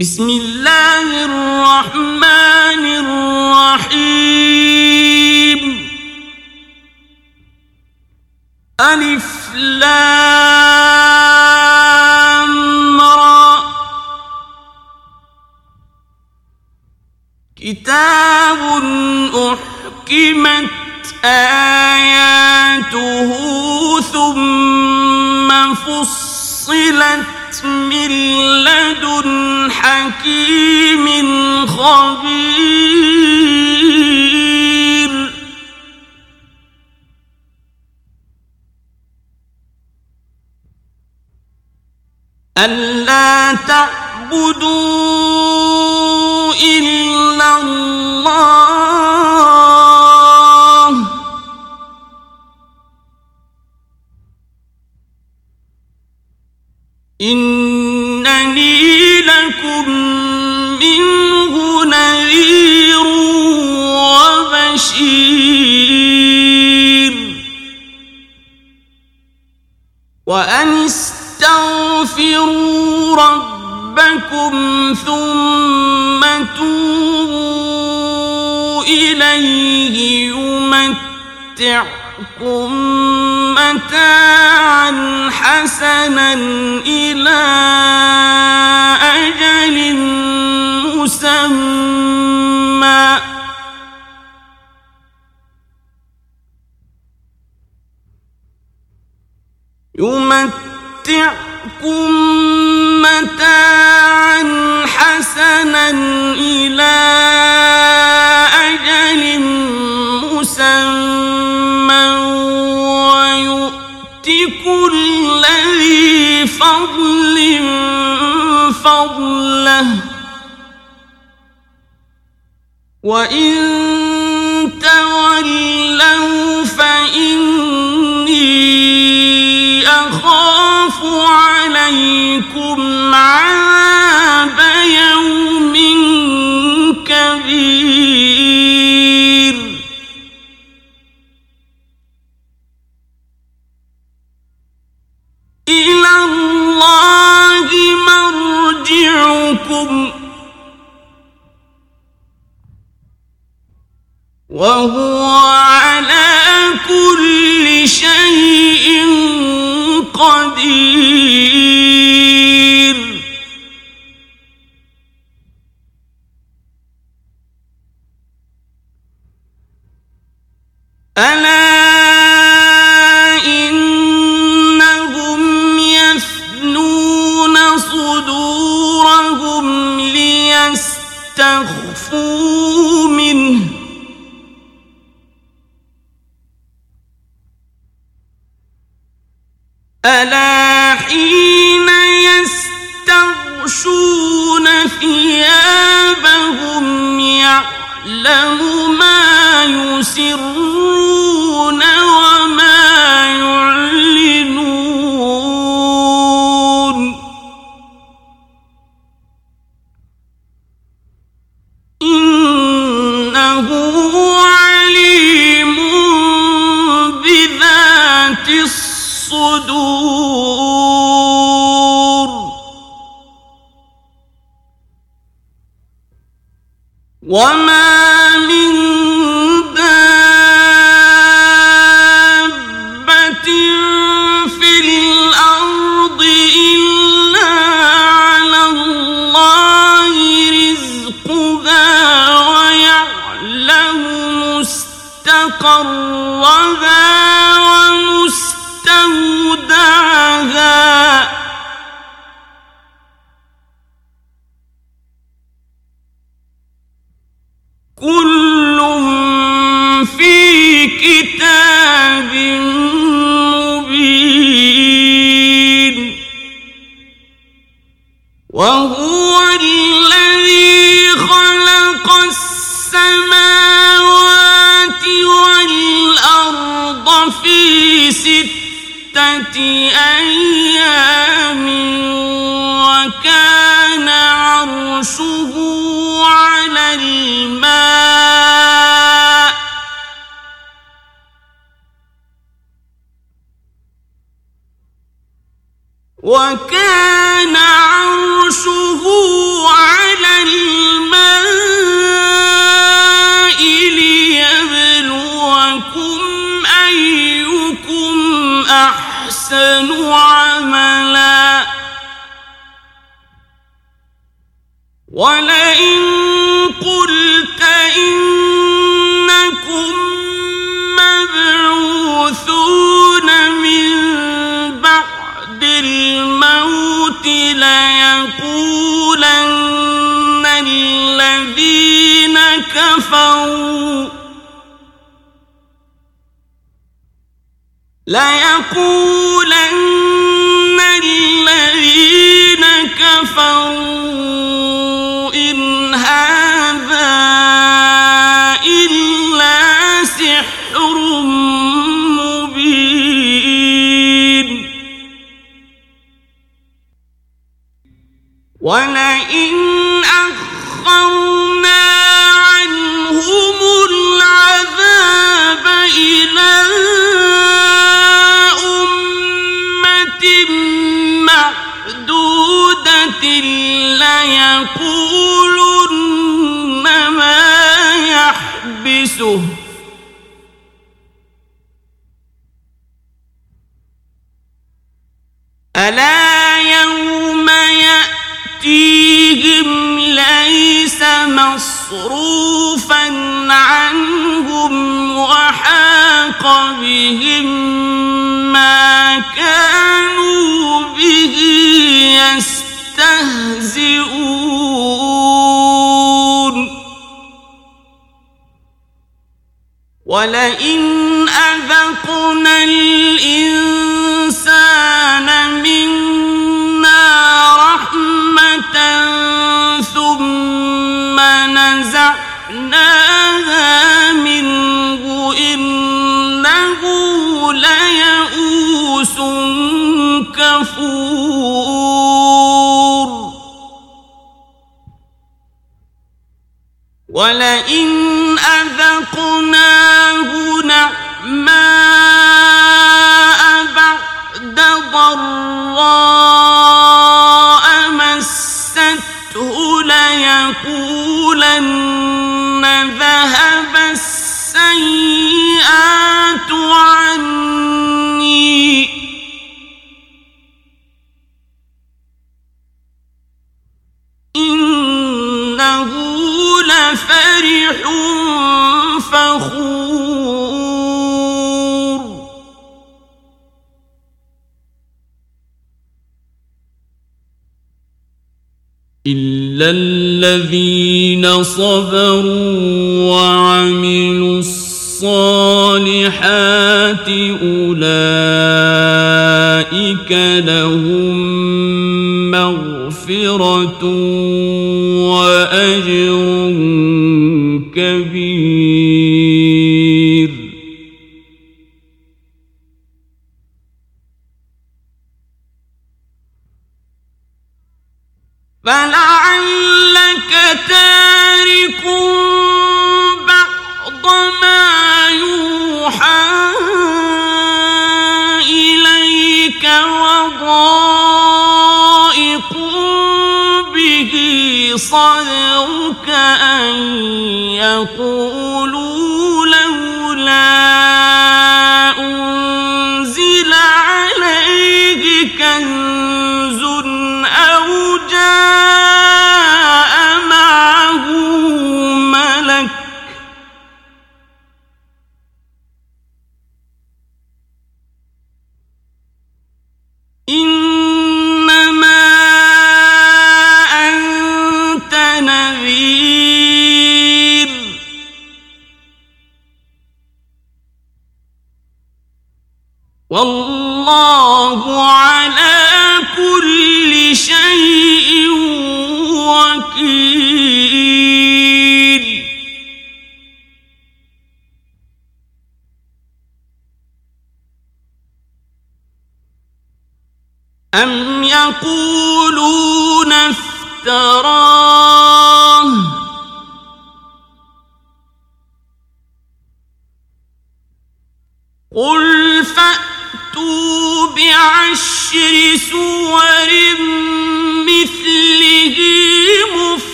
بسم اللہ الرحمن الرحیم الف لام را کتاب احکمت آیاته ثم فصلت من لدن حكيم خبير ألا تعبدوا إلا الله إنني لكم منه نذير وبشير. وأن استغفروا ربكم ثم توبوا إليه يمتعكم. متاعا حسنا إلى أجل مسمى. يمتعكم متاعا حسنا إلى أجل فضل فضله وإن تولوا فإني أخاف عليكم عذاب وهو على كل شيء قدير. ألا لَيَكُونَ لئن أذقنا الإنسان منا رحمة ثم نزعناها منه إنه ليئوس كفور وَلَئِنْ أَذَقْنَاهُ نَعْمَاءَ بَعْدَ ضَرَّاءَ مَسَّتْهُ لَيَقُولَنَّ للذين صبروا وعملوا الصالحات أولئك لهم مغفرة وأجر كبير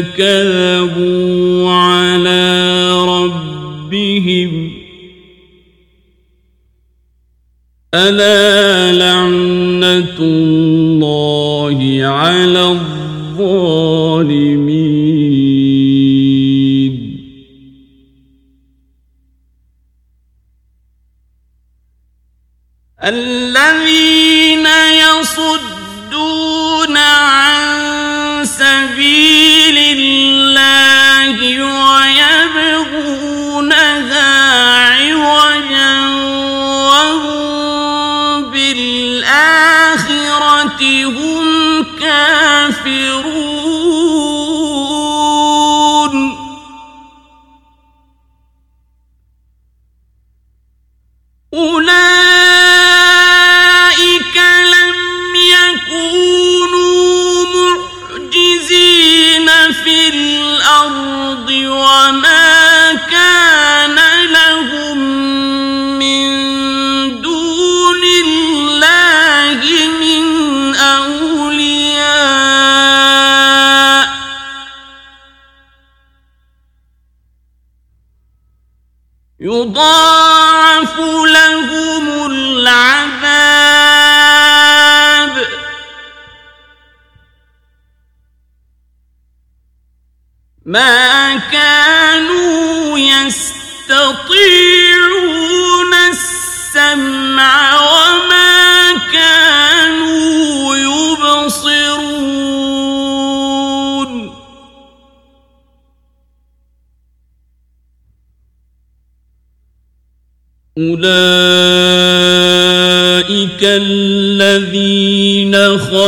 كذبوا على ربهم ألا لعنة الله على الظالمين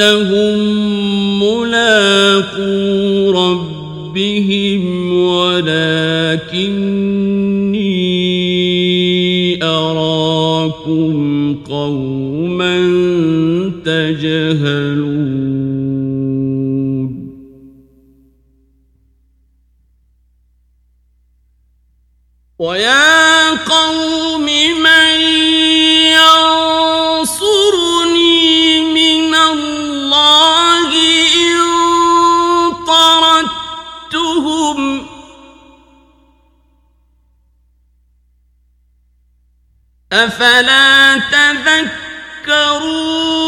انهم ملاقو ربهم ولكنني اراكم قوما تجهلون ويا أفلا تذكرون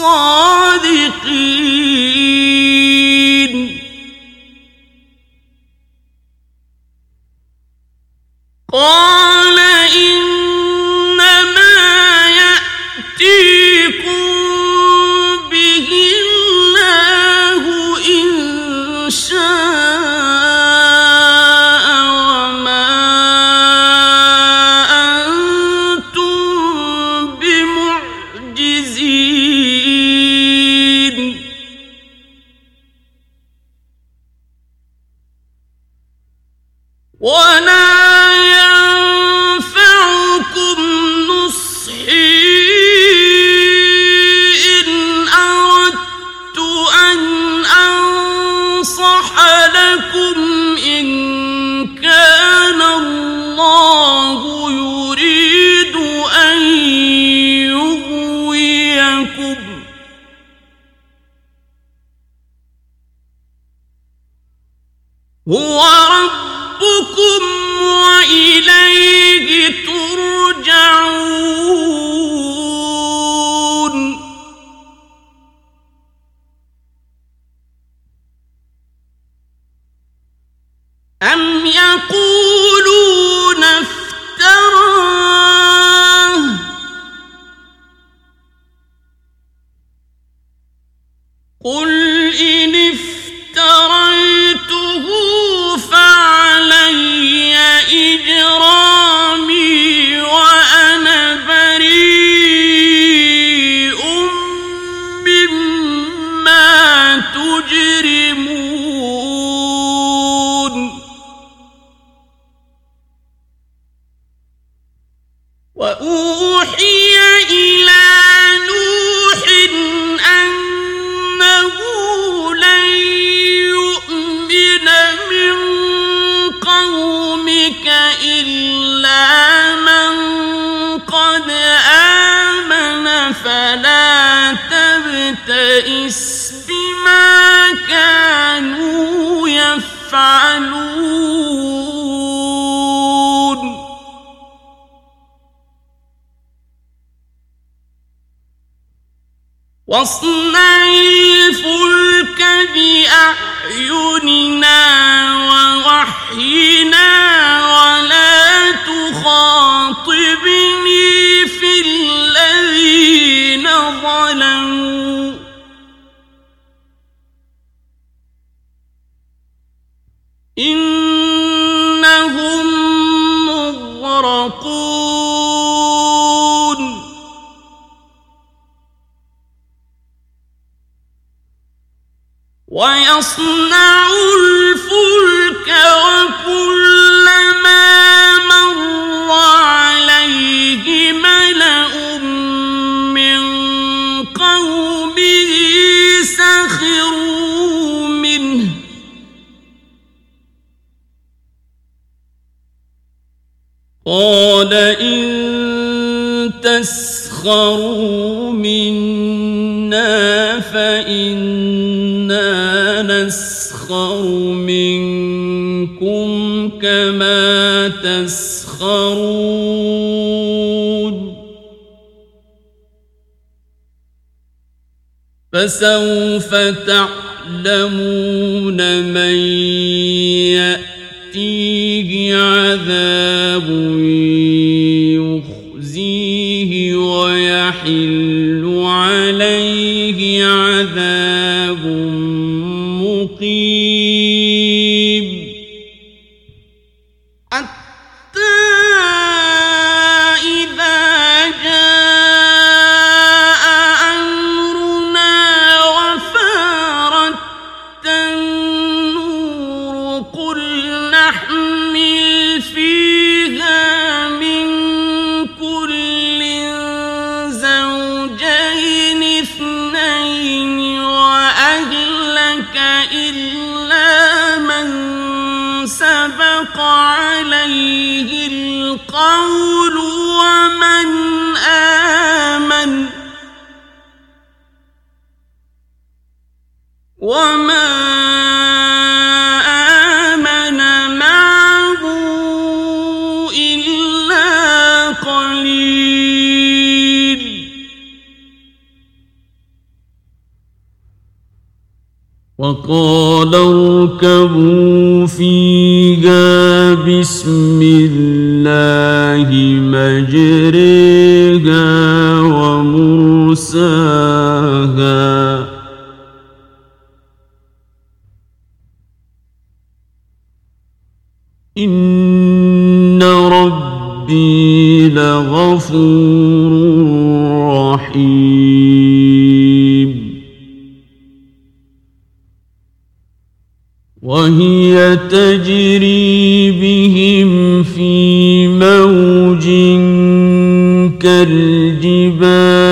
الصادقين ويصنع الفلك وكلما مر عليه ملأ من قومه سخروا منه. قال إن تسخروا تسخرون. فسوف تعلمون من يأتيه عذاب وقال اركبوا فيها بسم الله مجريها ومرساها. إن ربي لغفور رحيم. وهي تجري بهم في موج كالجبال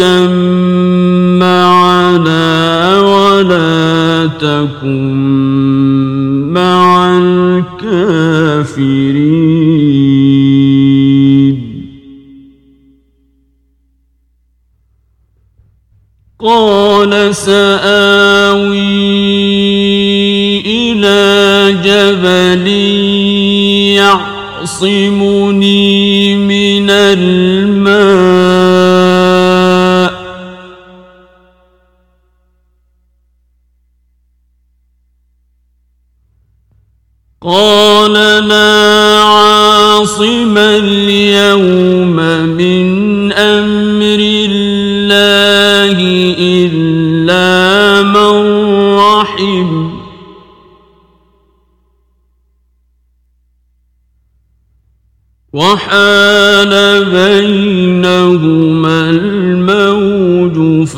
اركب معنا ولا تكن مع الكافرين. قال سآوي إلى جبل يعصمني من الماء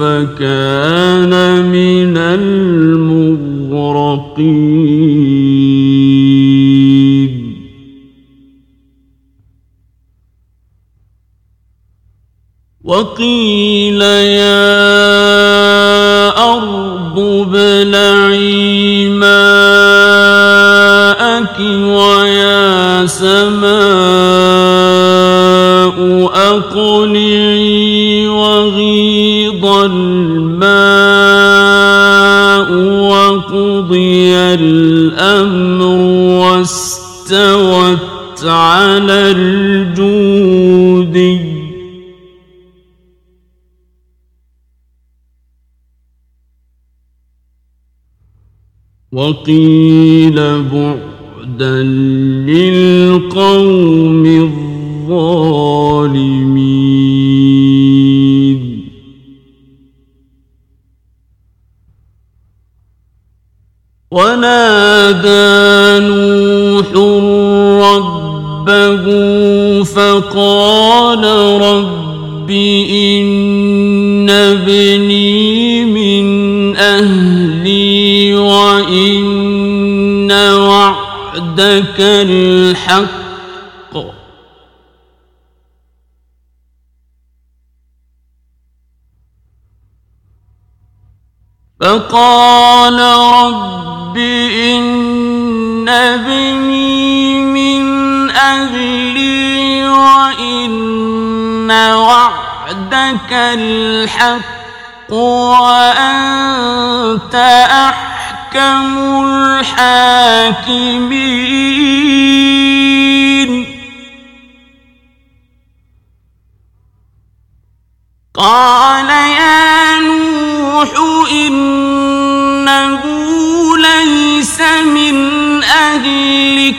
فكان وقيل بعدا للقوم الظالمين. ونادى نوح ربه فقال رب إن ابني وعدك الحق. فقال رب إن ابني من أهلي وإن وعدك الحق وأنت أحكم الحاكمين قال يا نوح إنه ليس من أهلك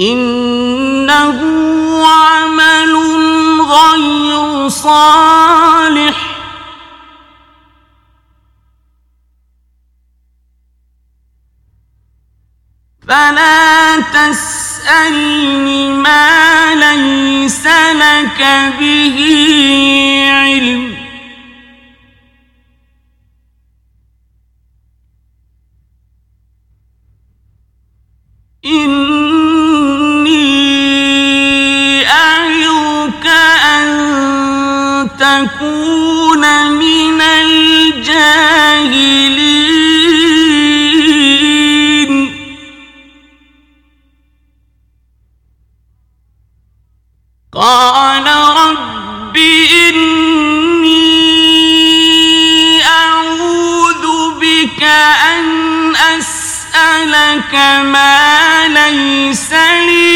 إنه عمل غير صالح. فلا تسألني ما ليس لك به علم. إني تكون من الجاهلين قال رب إني أعوذ بك أن أسألك ما ليس لي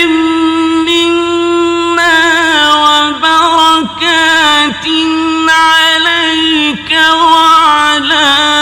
عليك وعلى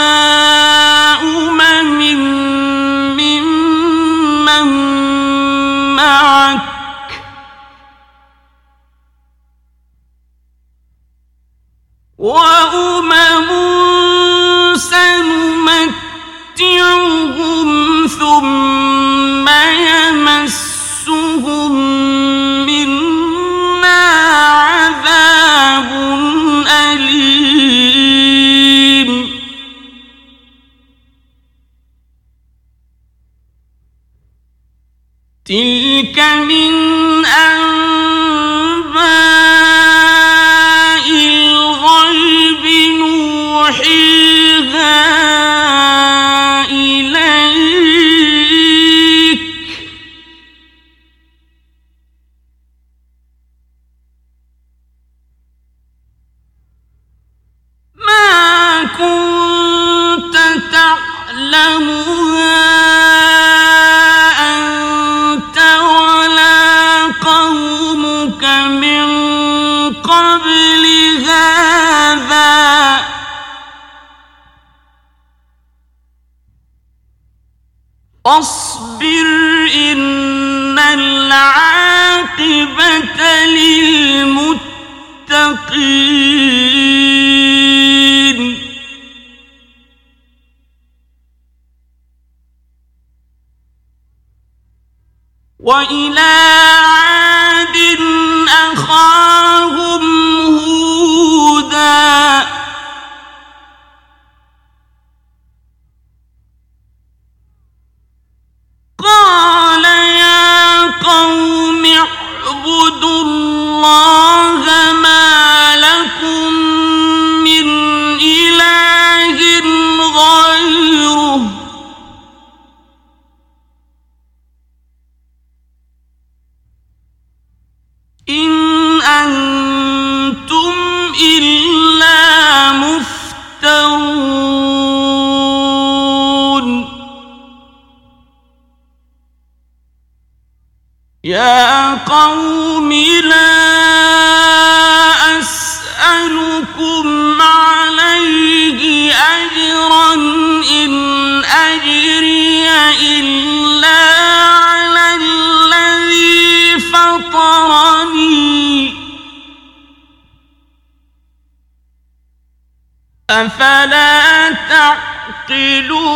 أفلا تعقلون؟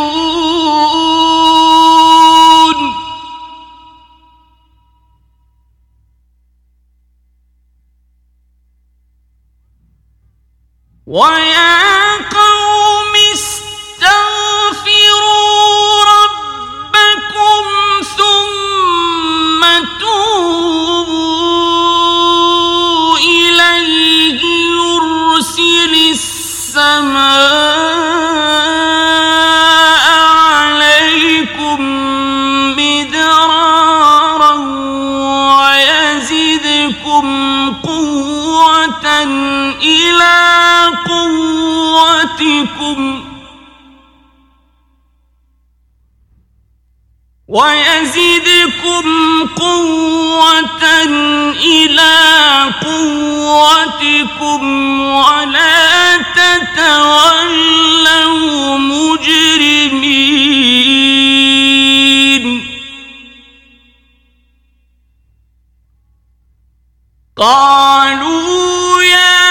ويا وَيَزِدْكُمْ قُوَّةً إِلَى قُوَّتِكُمْ وَلَا تَتَوَلَّوْا مُجْرِمِينَ قَالُوا يَا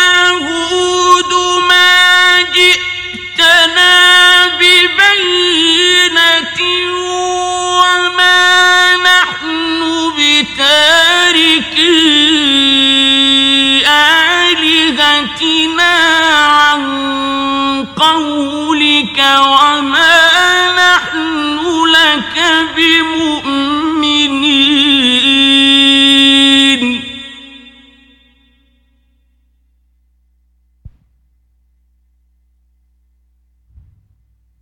قولك وما نحن لك بمؤمنين.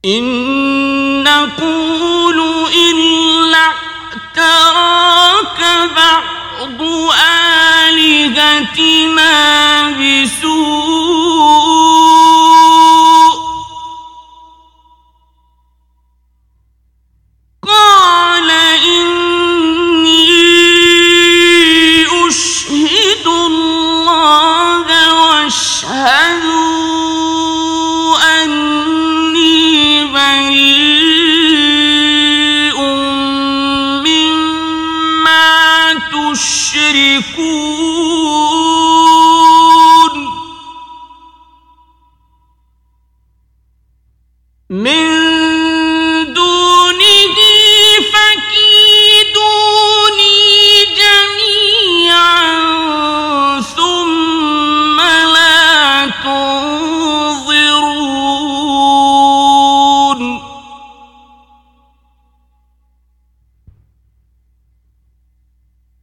إن نقول إلا اعتراك بعض آلهتنا بسوء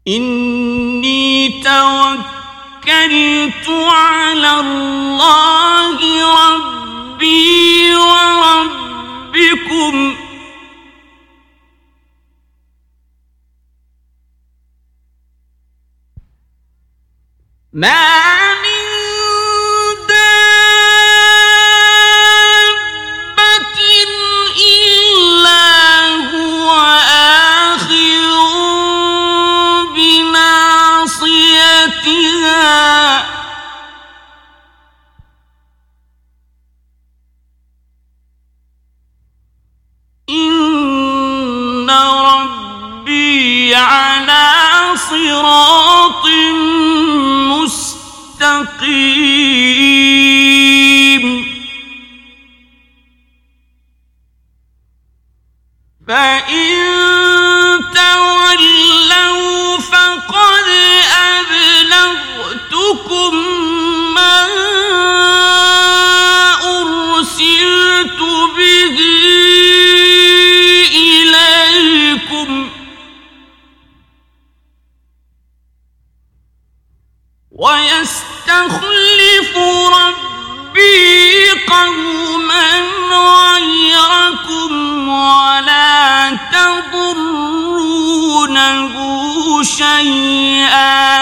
إني توكلت على الله ربي وربكم. ما من صراط ويستخلف ربي قوما غيركم ولا تضرونه شيئا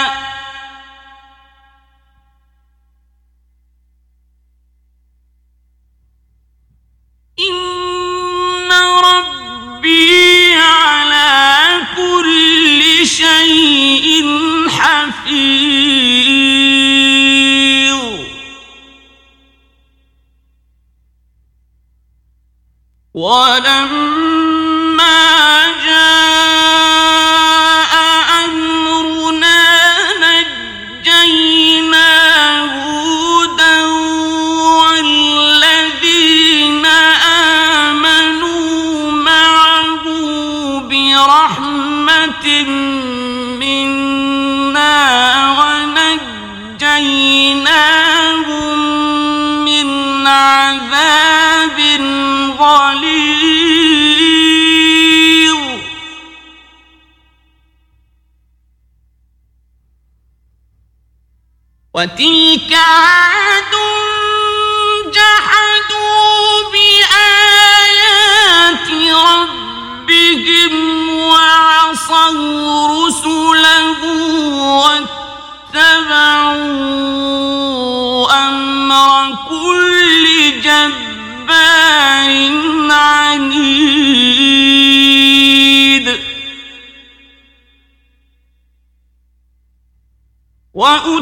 وأتبعوا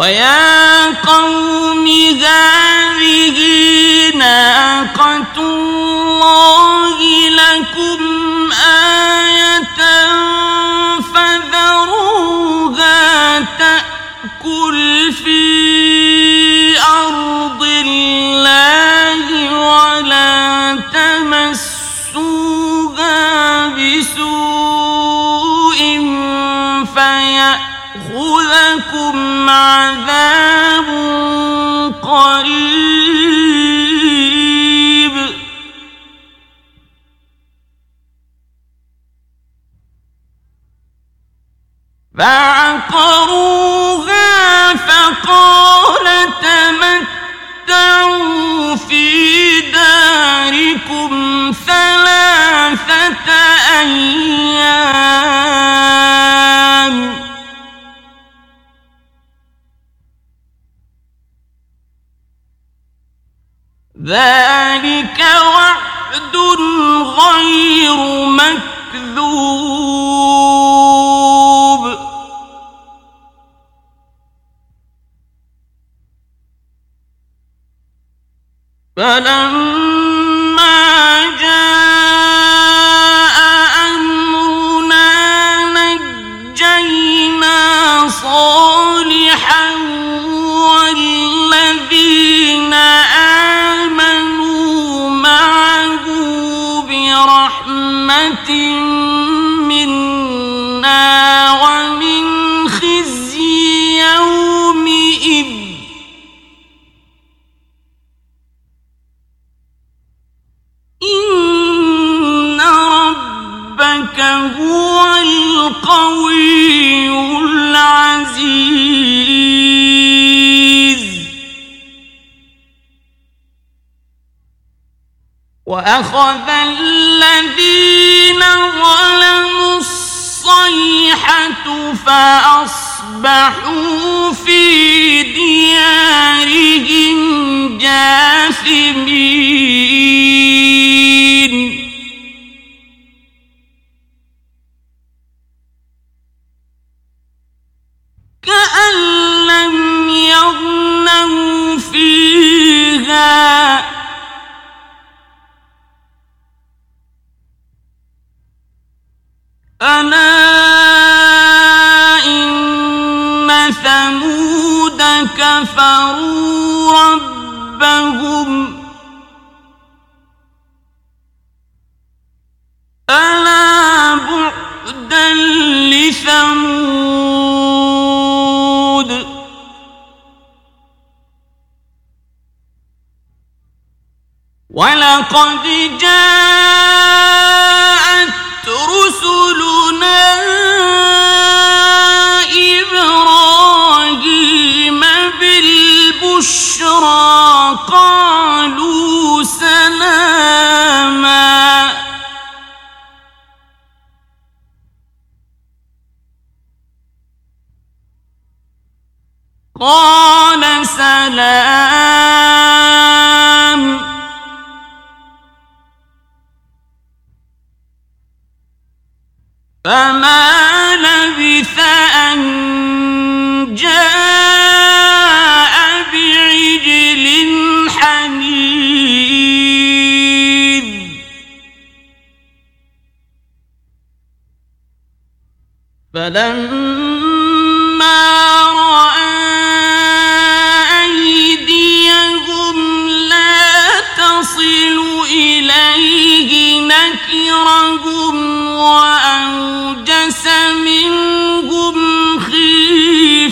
وَيَا قَوْمِ هَذِهِ نَاقَةٌ يَأْخُذَكُمْ عَذَابٌ قَرِيبٌ. فَعَقَرُوهَا فَقَالَ تَمَتَّعُوا فِي دَارِكُمْ ثَلَاثَةَ أَيَّامٍ. ذلك وعد غير مكذوب. فلما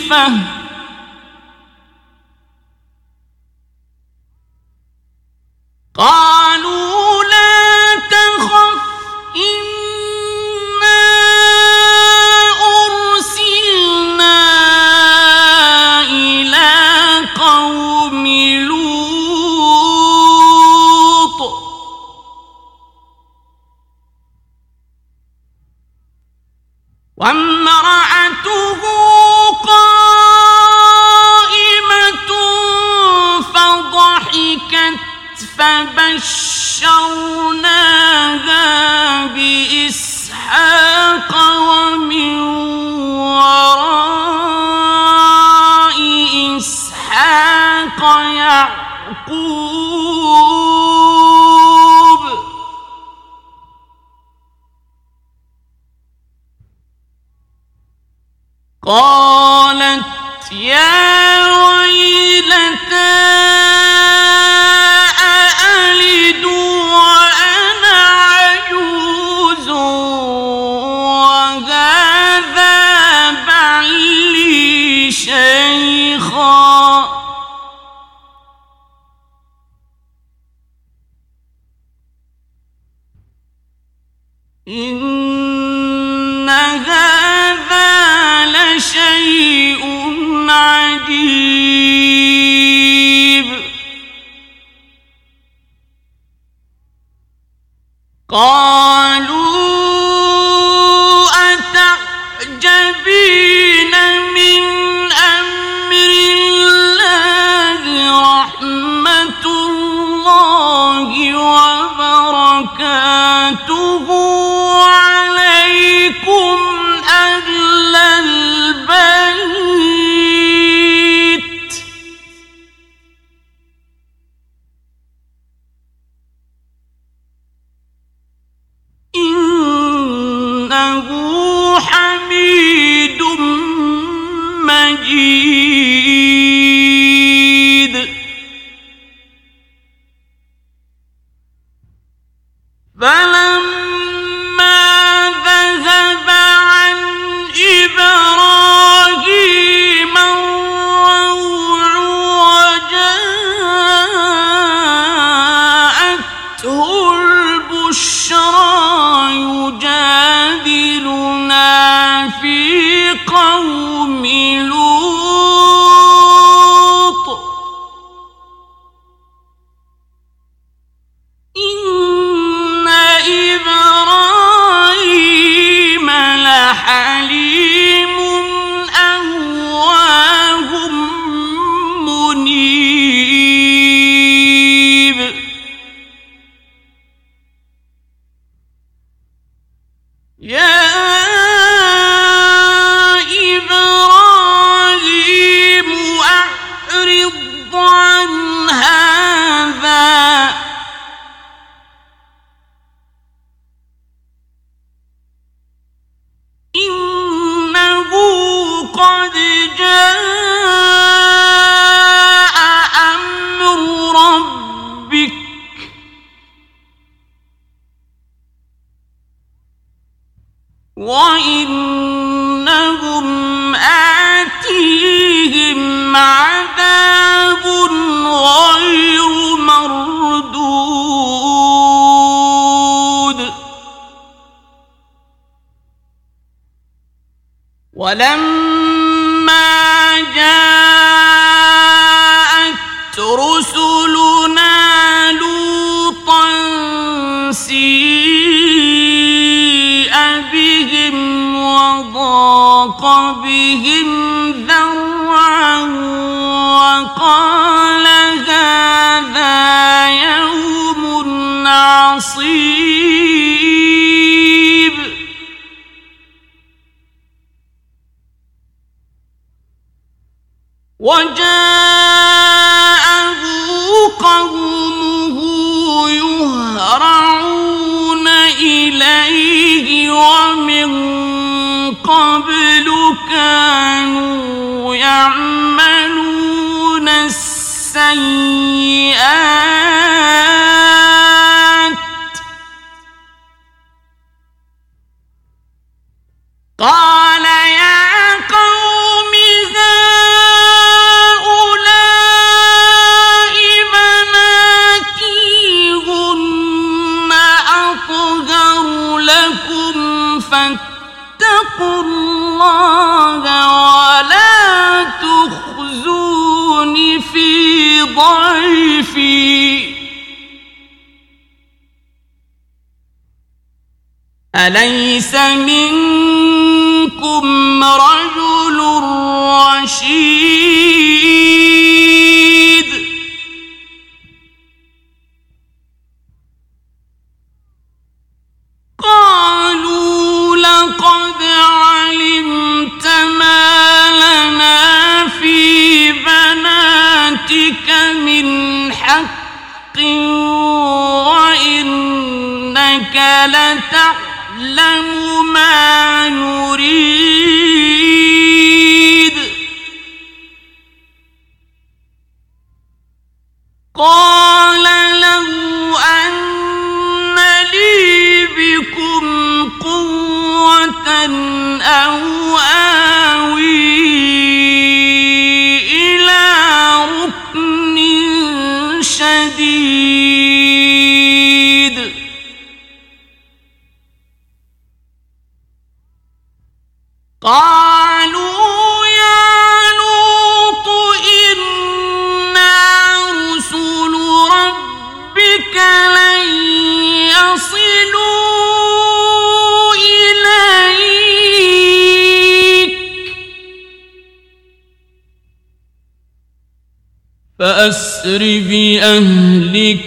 خلیفہ معه شیر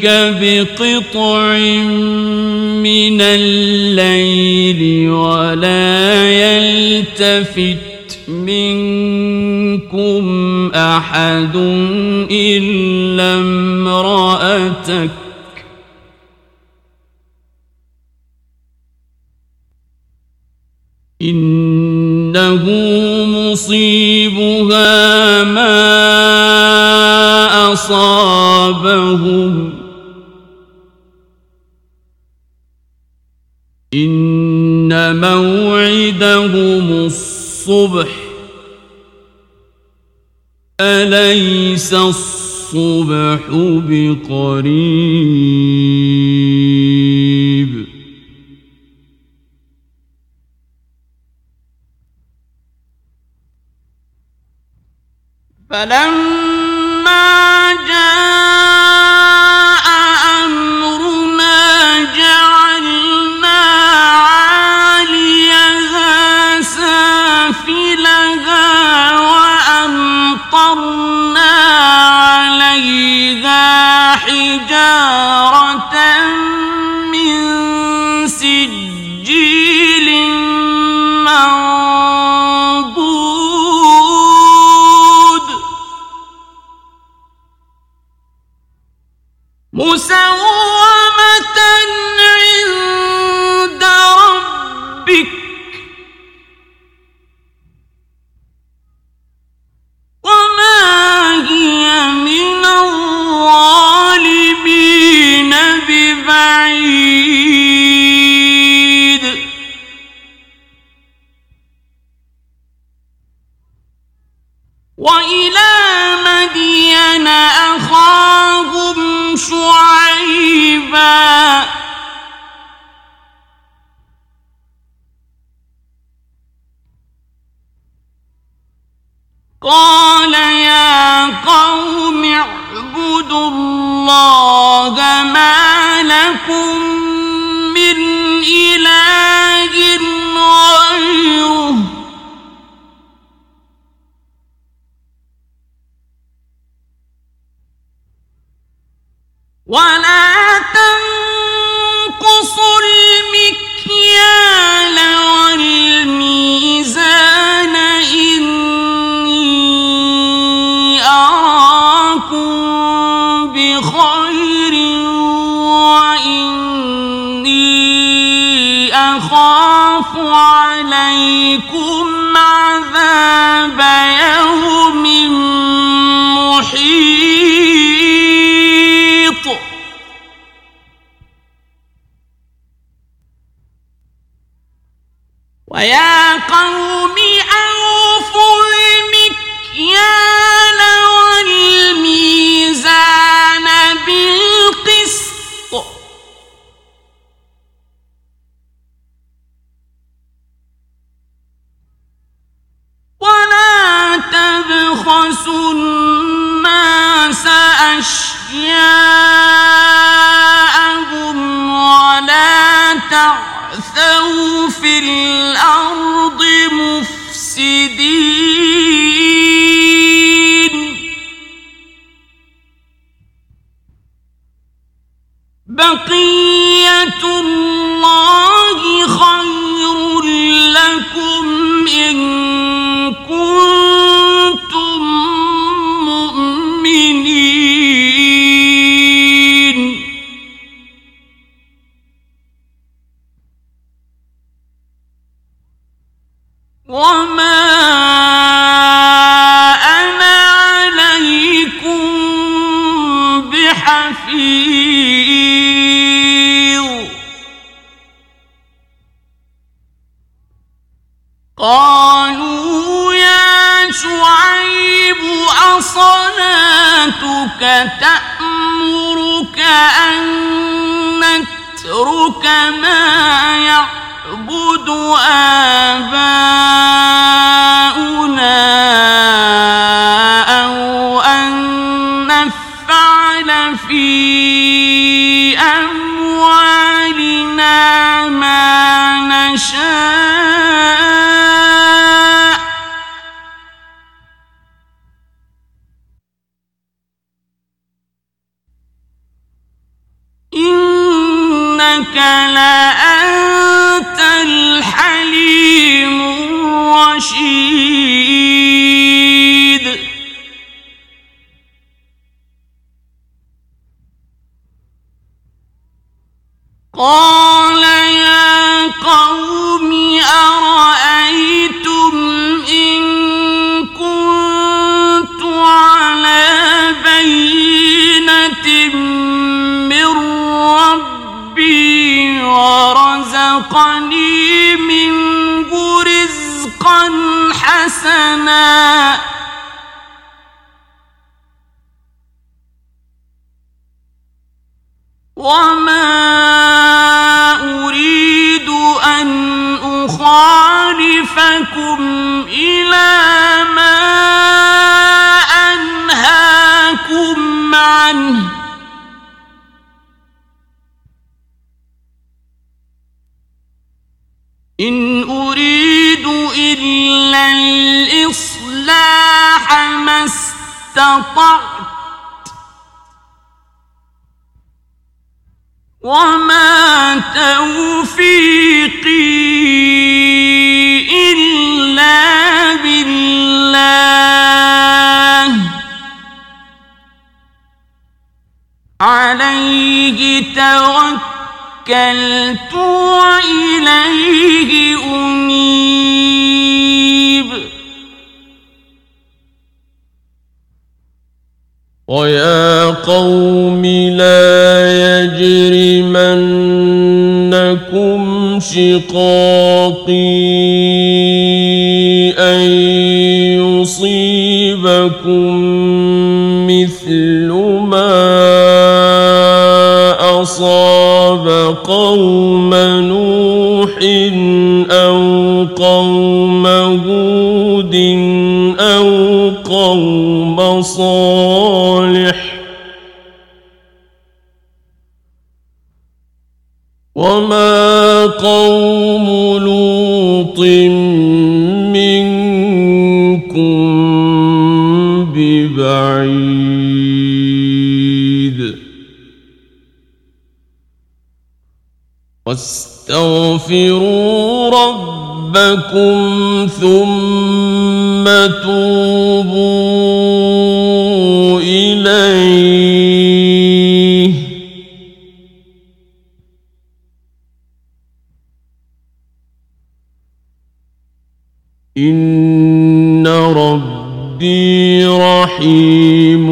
يأتيك بقطع من الليل ولا يلتفت منكم أحد إلا امرأتك إنه الصبح. أليس الصبح بقريب؟ فلما كما يعبد آباؤنا خوشی شقاقي أن يصيبكم مثل ما أصاب قوم نوح قوم لوط منكم ببعيد. واستغفروا ربكم ثم توبوا إليه. إن ربي رحيم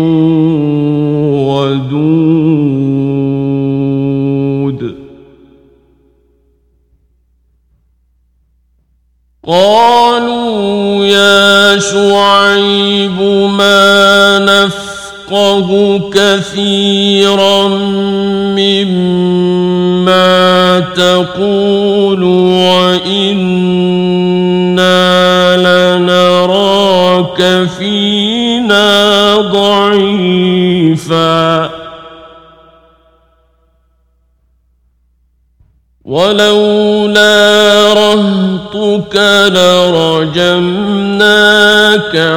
لرجمناك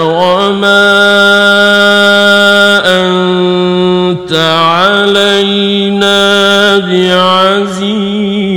وما أنت علينا بعزيز.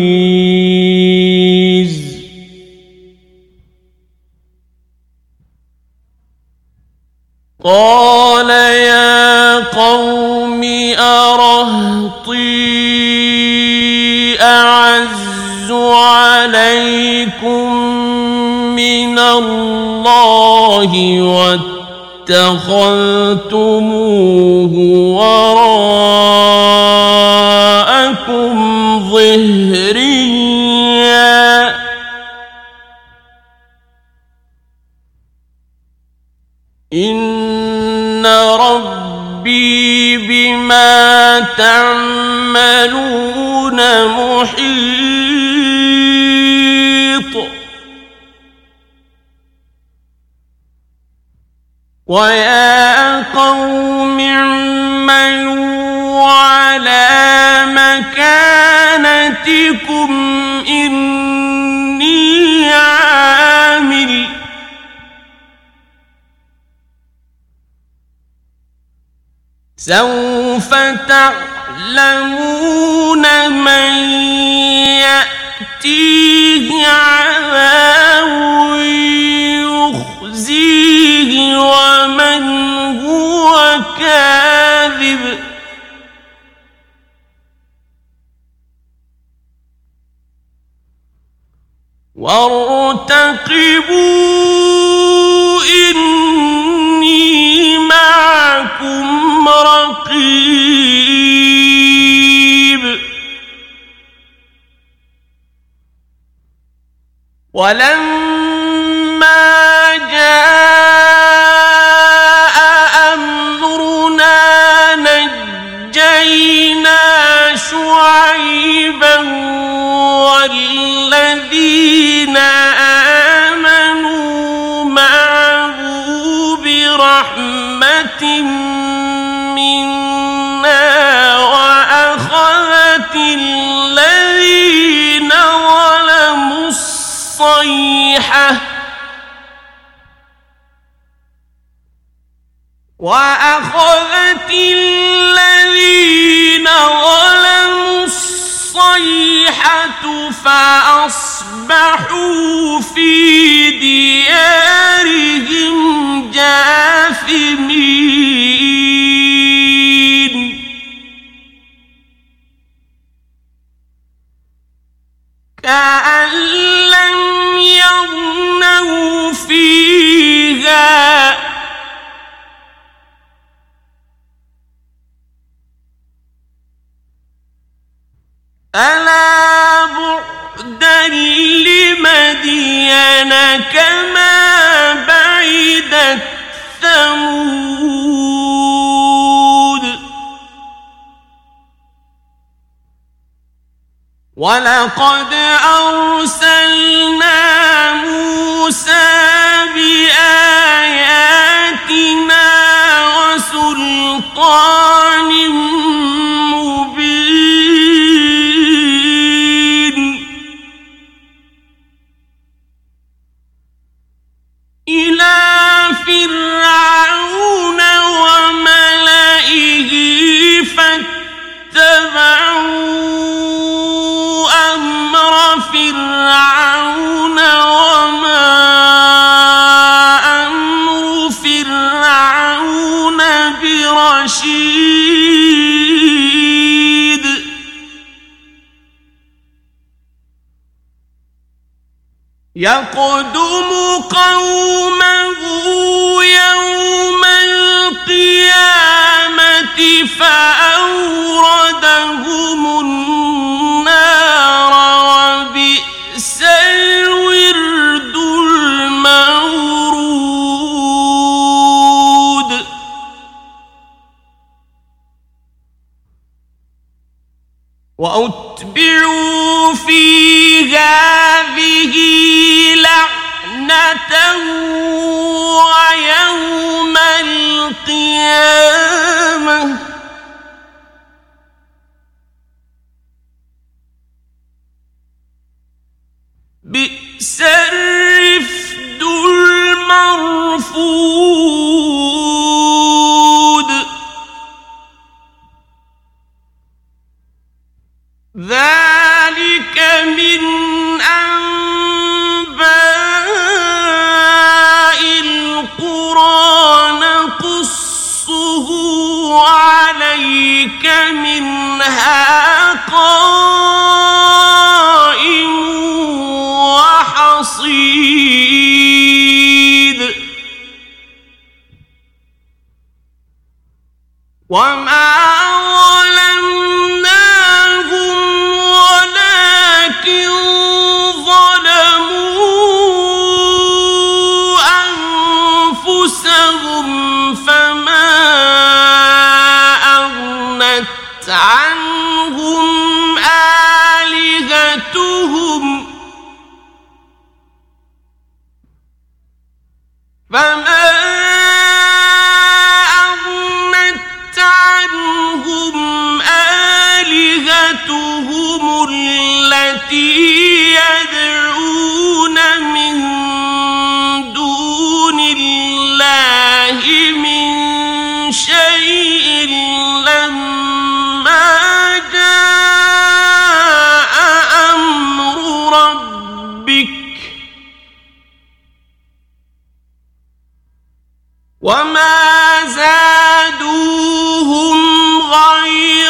واتخذتموه وراءكم ظهريا. إن ربي بما تعملون محيط. ويا قوم اعملوا على مكانتكم إني عامل سوف تعلمون من يأتيه عذاب كاذب وارتقبوا إني معكم رقيب. ولما وأخذت الذين ظلموا الصيحة فأصبحوا في ديارهم جاثمين. كأن لم يغنوا فيها ألا بعدا لمدين كما بعدت ثمود ولقد أرسلنا موسى بآياتنا وسلطان مبين يقدم قومه يوم القيامة فأوردهم ويوم القيامة. وما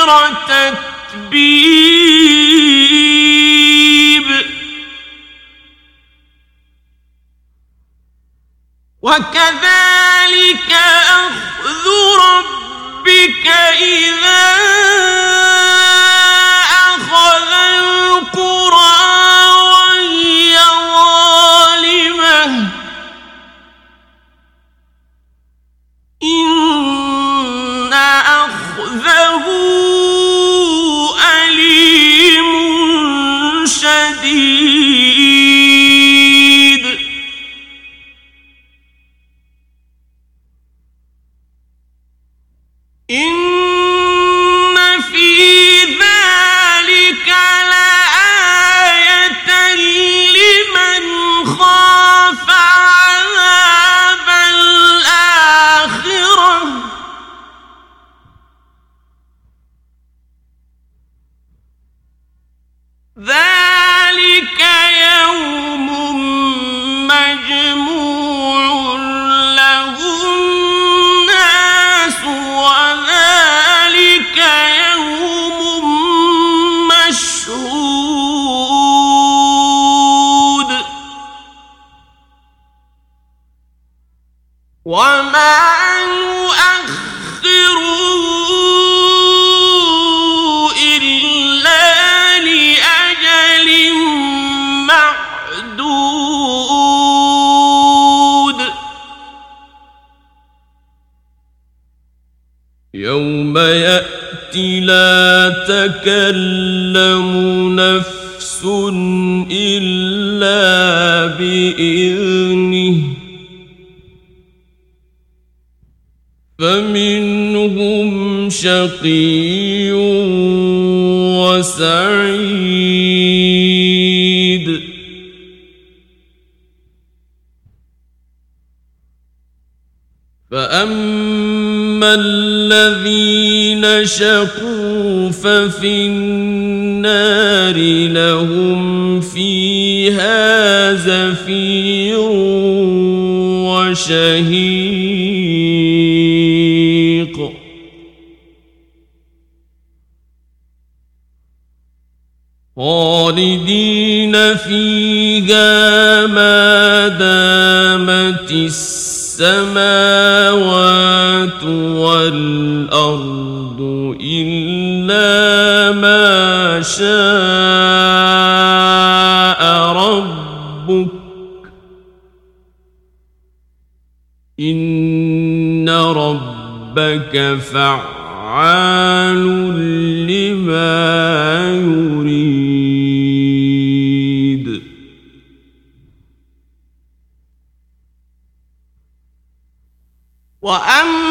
غير تتبيب وكذلك أخذ ربك إذا تتكلم نفس إلا بإذنه فمنهم شقي وسعيد فأما الذين شقوا ففي النار لهم فيها زفير وشهيق خالدين فيها ما دامت السماوات والأرض إلا ما شاء ربك إن ربك فعال لما يريد وأما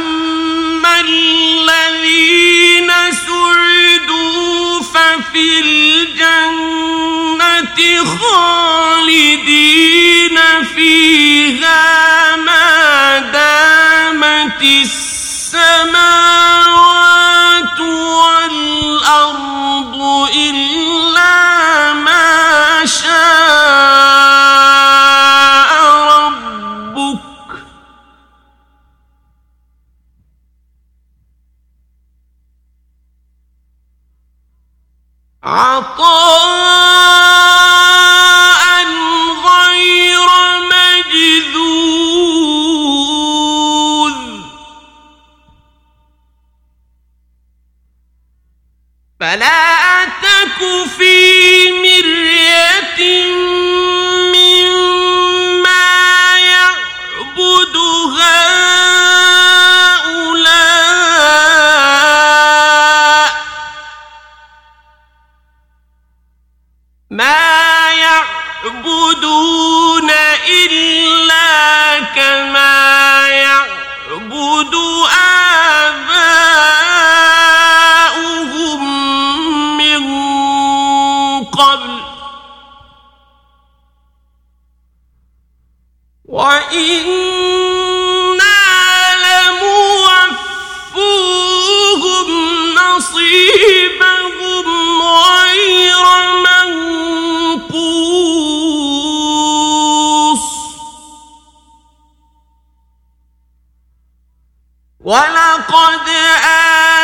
وَلَقَدْ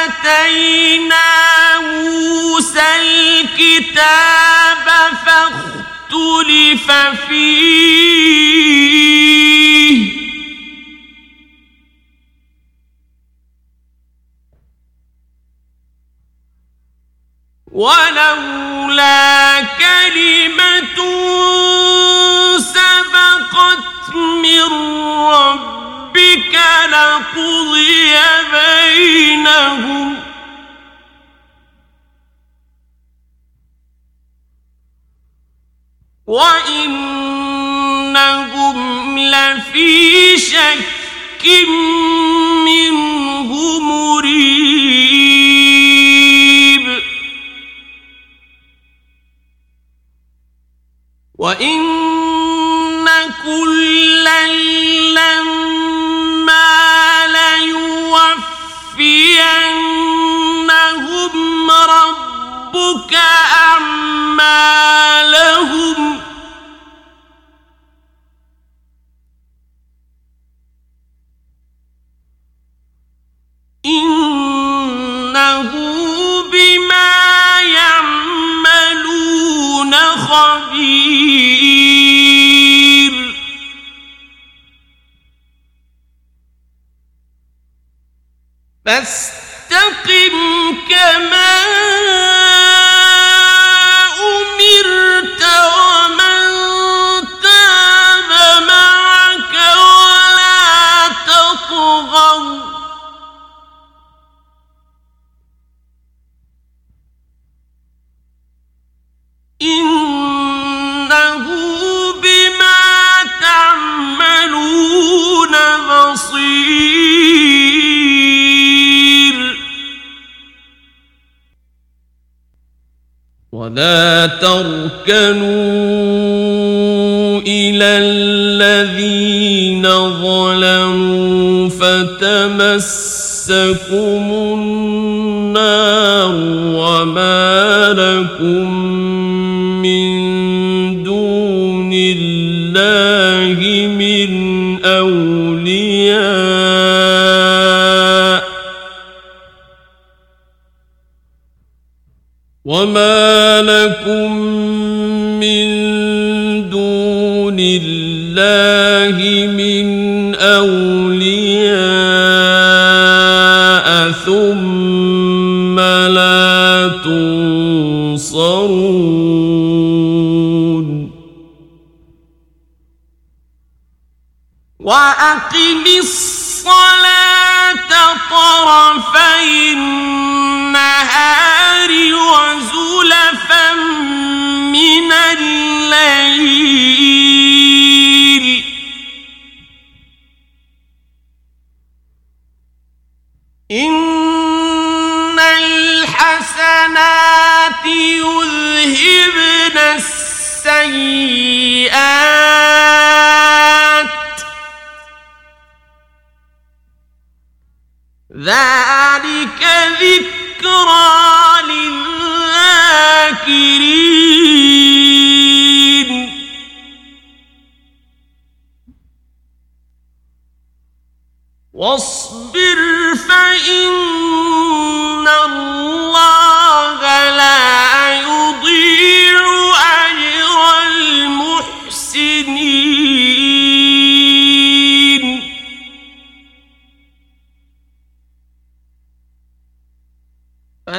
آتَيْنَا مُوسَى الْكِتَابَ فَاخْتُلِفَ فِيهِ. ولولا كلمة بينهم. وإنهم لفي شك وما لكم من دون الله من أولياء ثم لا تنصرون وأقم الصلاة طرفي النهار وزلفا من الليل. إن الحسنات يذهبن السيئات. ذلك ذكر ذكرى للذاكرين واصبر فإن الله لا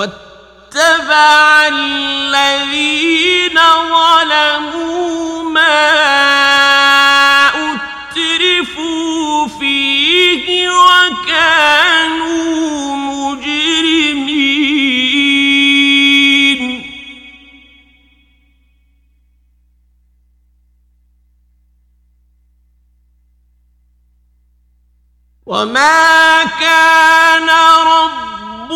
واتبع الذين ظلموا ما اترفوا فيه وكانوا وما كان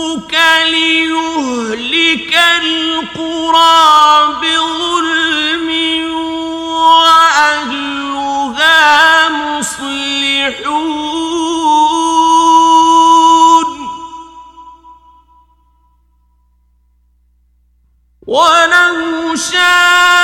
ربك ليهلك القرى بظلم وأهلها مصلحون ولو شاء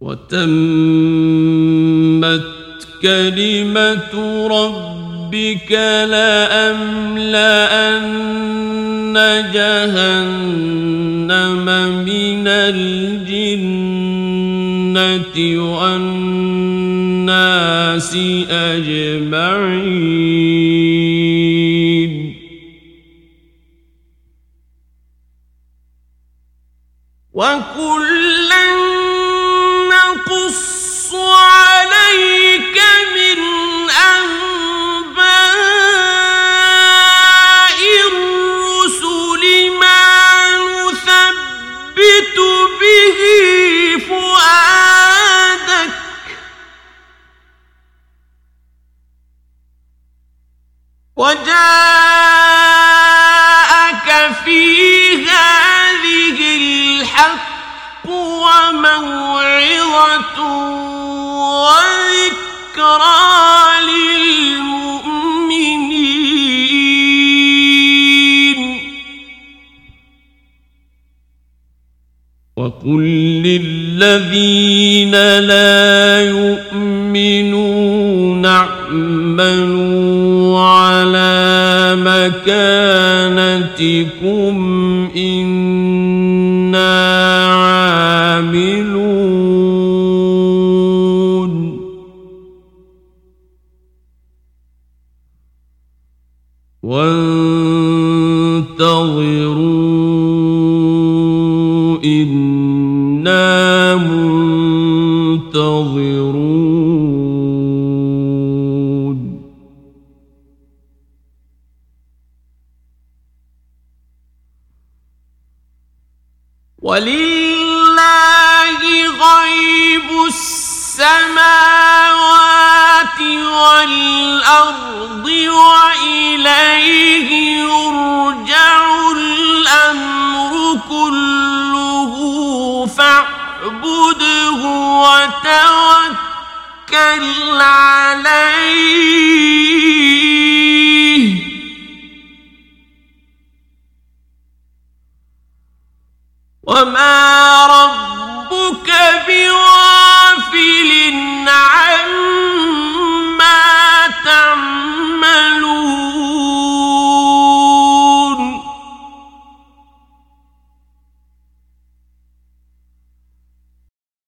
وتمت كلمة ربك لأملأن جهنم من الجنة والناس أجمعين وجاءك في هذه الحق وموعظة وذكرى للمؤمنين. وقل للذين لا يؤمنون اعملوا مكانتكم إن